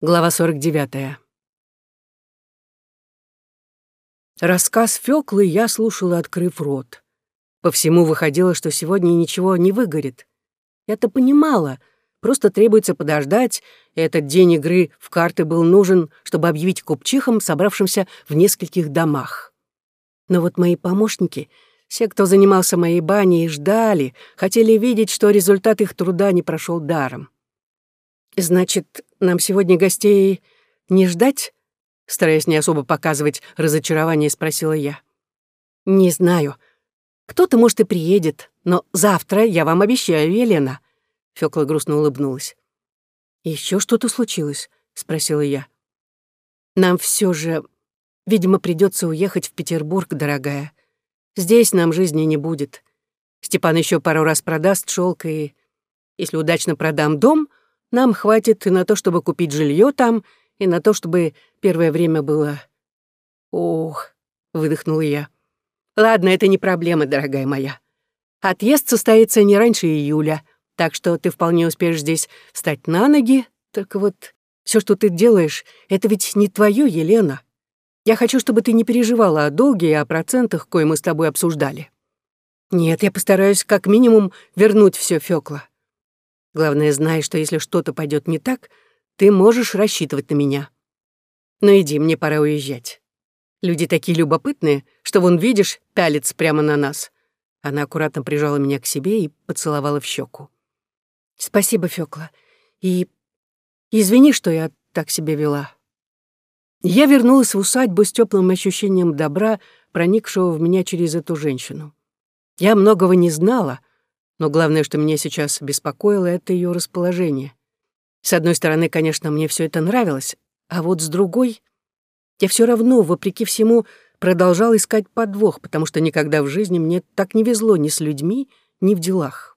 Глава 49. Рассказ Фёклы я слушала, открыв рот. По всему выходило, что сегодня ничего не выгорит. Я-то понимала, просто требуется подождать, и этот день игры в карты был нужен, чтобы объявить купчихам, собравшимся в нескольких домах. Но вот мои помощники, все, кто занимался моей баней, ждали, хотели видеть, что результат их труда не прошел даром. «Значит, нам сегодня гостей не ждать?» Стараясь не особо показывать разочарование, спросила я. «Не знаю. Кто-то, может, и приедет, но завтра я вам обещаю, Елена». Фёкла грустно улыбнулась. Еще что-то случилось?» — спросила я. «Нам все же, видимо, придется уехать в Петербург, дорогая. Здесь нам жизни не будет. Степан еще пару раз продаст шелк, и если удачно продам дом, нам хватит и на то, чтобы купить жилье там, и на то, чтобы первое время было... Ох, выдохнула я. Ладно, это не проблема, дорогая моя. Отъезд состоится не раньше июля, так что ты вполне успеешь здесь встать на ноги, только вот все, что ты делаешь, это ведь не твое, Елена. Я хочу, чтобы ты не переживала о долге и о процентах, кое мы с тобой обсуждали. Нет, я постараюсь как минимум вернуть все Фёкла. Главное, знай, что если что-то пойдет не так, ты можешь рассчитывать на меня. Но иди, мне пора уезжать. Люди такие любопытные, что вон, видишь, пялец прямо на нас. Она аккуратно прижала меня к себе и поцеловала в щеку. Спасибо, Фёкла. И извини, что я так себя вела. Я вернулась в усадьбу с теплым ощущением добра, проникшего в меня через эту женщину. Я многого не знала, но главное, что меня сейчас беспокоило, это ее расположение. С одной стороны, конечно, мне все это нравилось, а вот с другой, я все равно, вопреки всему, продолжал искать подвох, потому что никогда в жизни мне так не везло ни с людьми, ни в делах.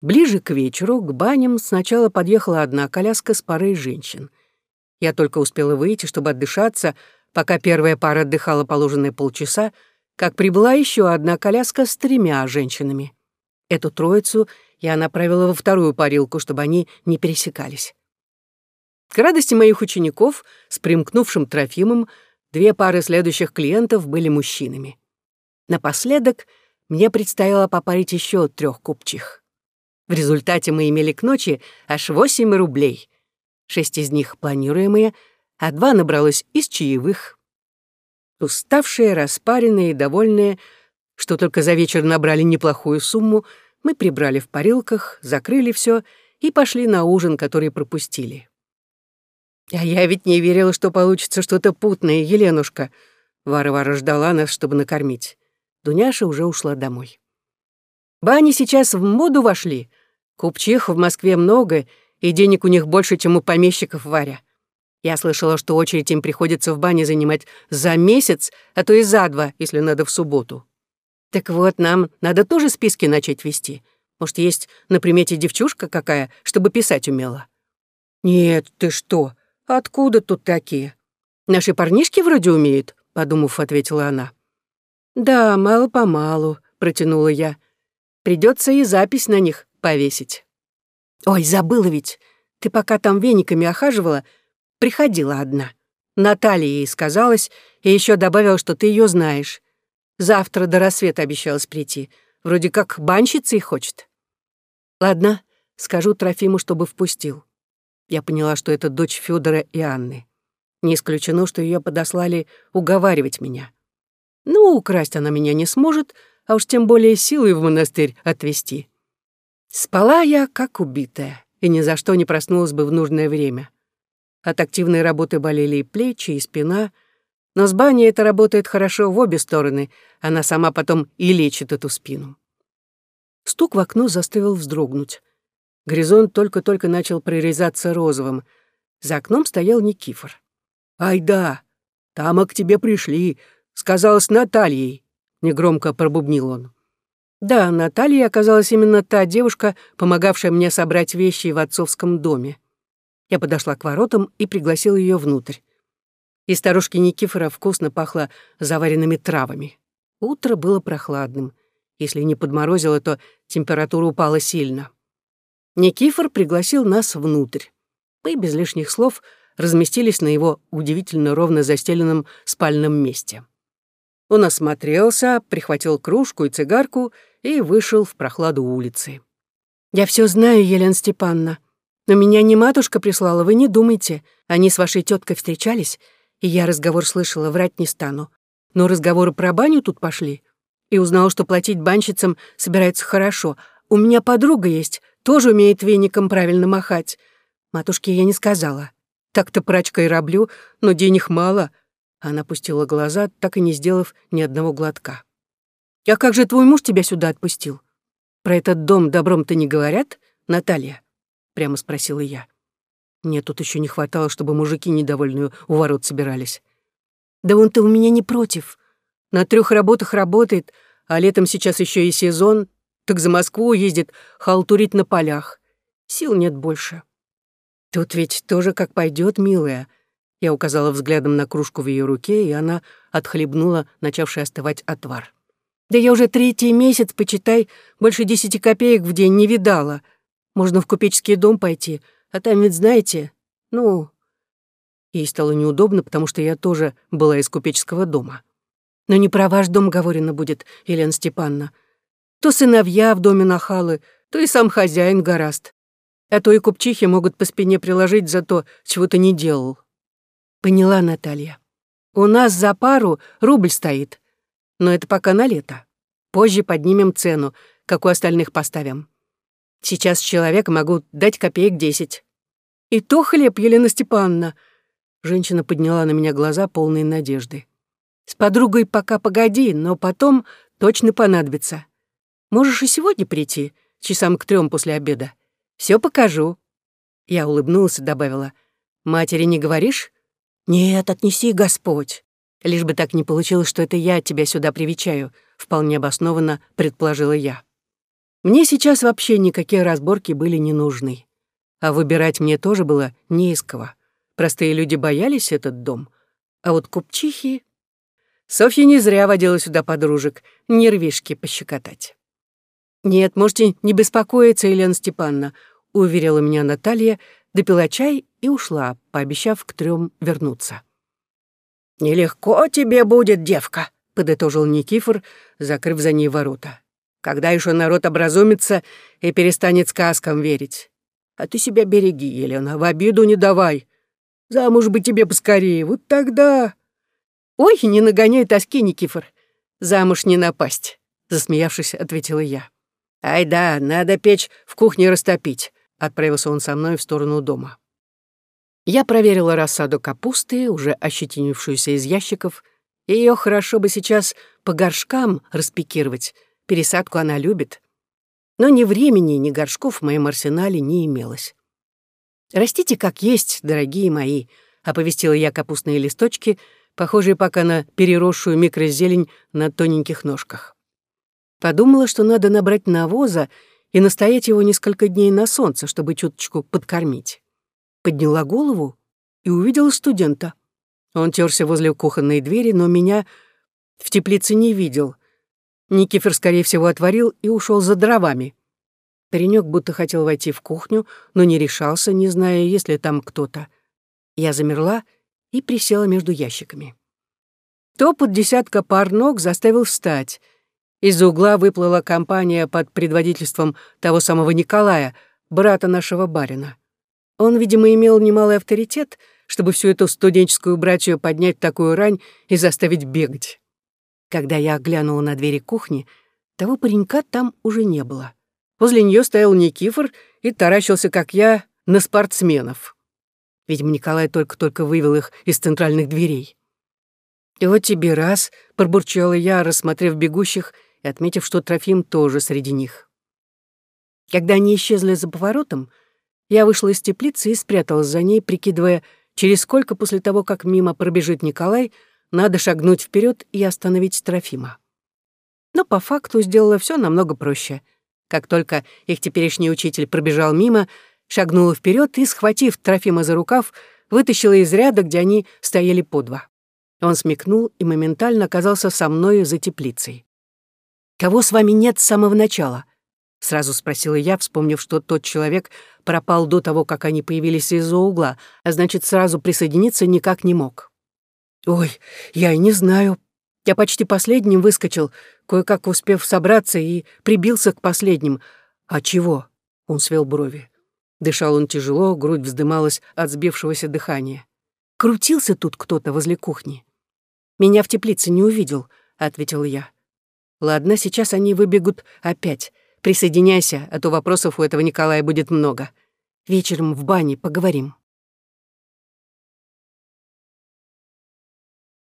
Ближе к вечеру к баням сначала подъехала одна коляска с парой женщин. Я только успела выйти, чтобы отдышаться, пока первая пара отдыхала положенные полчаса, как прибыла еще одна коляска с тремя женщинами. Эту троицу я направила во вторую парилку, чтобы они не пересекались. К радости моих учеников с примкнувшим Трофимом две пары следующих клиентов были мужчинами. Напоследок мне предстояло попарить еще трех купчих. В результате мы имели к ночи аж восемь рублей. Шесть из них планируемые, а два набралось из чаевых. Уставшие, распаренные и довольные — что только за вечер набрали неплохую сумму, мы прибрали в парилках, закрыли все и пошли на ужин, который пропустили. А я ведь не верила, что получится что-то путное, Еленушка. Вара-Вара ждала нас, чтобы накормить. Дуняша уже ушла домой. Бани сейчас в моду вошли. Купчих в Москве много, и денег у них больше, чем у помещиков Варя. Я слышала, что очередь им приходится в бане занимать за месяц, а то и за два, если надо в субботу. Так вот, нам надо тоже списки начать вести. Может, есть на примете девчушка какая, чтобы писать умела? Нет, ты что? Откуда тут такие? Наши парнишки вроде умеют, подумав, ответила она. Да, мало-помалу, протянула я. Придется и запись на них повесить. Ой, забыла ведь. Ты пока там вениками охаживала, приходила одна. Наталья ей сказалась и еще добавила, что ты ее знаешь. Завтра до рассвета обещалась прийти. Вроде как банщица и хочет. Ладно, скажу Трофиму, чтобы впустил. Я поняла, что это дочь Федора и Анны. Не исключено, что ее подослали уговаривать меня. Ну, украсть она меня не сможет, а уж тем более силой в монастырь отвезти. Спала я, как убитая, и ни за что не проснулась бы в нужное время. От активной работы болели и плечи, и спина — но с баней это работает хорошо в обе стороны. Она сама потом и лечит эту спину. Стук в окно заставил вздрогнуть. Горизонт только-только начал прорезаться розовым. За окном стоял Никифор. «Ай да, там к тебе пришли», — сказал с Натальей, — негромко пробубнил он. Да, Наталья оказалась именно та девушка, помогавшая мне собрать вещи в отцовском доме. Я подошла к воротам и пригласила ее внутрь. И старушки Никифора вкусно пахло заваренными травами. Утро было прохладным. Если не подморозило, то температура упала сильно. Никифор пригласил нас внутрь. Мы без лишних слов разместились на его удивительно ровно застеленном спальном месте. Он осмотрелся, прихватил кружку и цигарку и вышел в прохладу улицы. «Я все знаю, Елена Степановна. Но меня не матушка прислала, вы не думайте. Они с вашей теткой встречались, я разговор слышала, врать не стану. Но разговоры про баню тут пошли. И узнала, что платить банщицам собирается хорошо. У меня подруга есть, тоже умеет веником правильно махать. Матушке я не сказала. Так-то прачкой раблю, но денег мало. Она опустила глаза, так и не сделав ни одного глотка. «А как же твой муж тебя сюда отпустил? Про этот дом добром-то не говорят, Наталья?» Прямо спросила я. Мне тут еще не хватало, чтобы мужики недовольные у ворот собирались. «Да он-то у меня не против. На трех работах работает, а летом сейчас еще и сезон, так за Москву ездит халтурить на полях. Сил нет больше». «Тут ведь тоже как пойдет, милая», я указала взглядом на кружку в ее руке, и она отхлебнула начавший остывать отвар. «Да я уже третий месяц, почитай, больше десяти копеек в день не видала. Можно в купеческий дом пойти, а там ведь, знаете, ну...» Ей стало неудобно, потому что я тоже была из купеческого дома. «Но не про ваш дом говорено будет, Елена Степановна. То сыновья в доме нахалы, то и сам хозяин гораст. А то и купчихи могут по спине приложить за то, чего ты не делал». Поняла Наталья. У нас за пару рубль стоит. Но это пока на лето. Позже поднимем цену, как у остальных поставим. Сейчас человек могу дать копеек десять. И то хлеб, Елена Степановна. Женщина подняла на меня глаза, полные надежды. С подругой пока погоди, но потом точно понадобится. Можешь и сегодня прийти, часам к трем после обеда. Все покажу. Я улыбнулась и добавила. Матери не говоришь? «Нет, отнеси, Господь. Лишь бы так не получилось, что это я тебя сюда привечаю», вполне обоснованно предположила я. Мне сейчас вообще никакие разборки были не нужны. А выбирать мне тоже было не из кого. Простые люди боялись этот дом. А вот купчихи... Софья не зря водила сюда подружек, нервишки пощекотать. «Нет, можете не беспокоиться, Елена Степановна», — уверила меня Наталья, допила чай и ушла, пообещав к трем вернуться. «Нелегко тебе будет, девка», — подытожил Никифор, закрыв за ней ворота. «Когда еще народ образумится и перестанет сказкам верить? А ты себя береги, Елена, в обиду не давай. Замуж бы тебе поскорее, вот тогда...» «Ой, не нагоняй тоски, Никифор. Замуж не напасть», — засмеявшись, ответила я. «Ай да, надо печь в кухне растопить. Отправился он со мной в сторону дома. Я проверила рассаду капусты, уже ощетинившуюся из ящиков, и ее хорошо бы сейчас по горшкам распекировать. Пересадку она любит. Но ни времени, ни горшков в моем арсенале не имелось. «Растите как есть, дорогие мои», — оповестила я капустные листочки, похожие пока на переросшую микрозелень на тоненьких ножках. Подумала, что надо набрать навоза и настоять его несколько дней на солнце, чтобы чуточку подкормить. Подняла голову и увидела студента. Он терся возле кухонной двери, но меня в теплице не видел. Никифор, скорее всего, отворил и ушел за дровами. Паренек будто хотел войти в кухню, но не решался, не зная, есть ли там кто-то. Я замерла и присела между ящиками. Топот десятка пар ног заставил встать — из-за угла выплыла компания под предводительством того самого Николая, брата нашего барина. Он, видимо, имел немалый авторитет, чтобы всю эту студенческую братью поднять такую рань и заставить бегать. Когда я оглянула на двери кухни, того паренька там уже не было. Возле нее стоял Никифор и таращился, как я, на спортсменов. Видимо, Николай только-только вывел их из центральных дверей. «И вот тебе раз», — пробурчала я, рассмотрев бегущих — и отметив, что Трофим тоже среди них. Когда они исчезли за поворотом, я вышла из теплицы и спряталась за ней, прикидывая, через сколько после того, как мимо пробежит Николай, надо шагнуть вперед и остановить Трофима. Но по факту сделала все намного проще. Как только их теперешний учитель пробежал мимо, шагнула вперед и, схватив Трофима за рукав, вытащила из ряда, где они стояли по два. Он смекнул и моментально оказался со мною за теплицей. Кого с вами нет с самого начала? — сразу спросила я, вспомнив, что тот человек пропал до того, как они появились из-за угла, а значит, сразу присоединиться никак не мог. «Ой, я и не знаю. Я почти последним выскочил, кое-как успев собраться, и прибился к последним. А чего?» — он свел брови. Дышал он тяжело, грудь вздымалась от сбившегося дыхания. «Крутился тут кто-то возле кухни. Меня в теплице не увидел», — ответил я. «Ладно, сейчас они выбегут опять. Присоединяйся, а то вопросов у этого Николая будет много. Вечером в бане поговорим».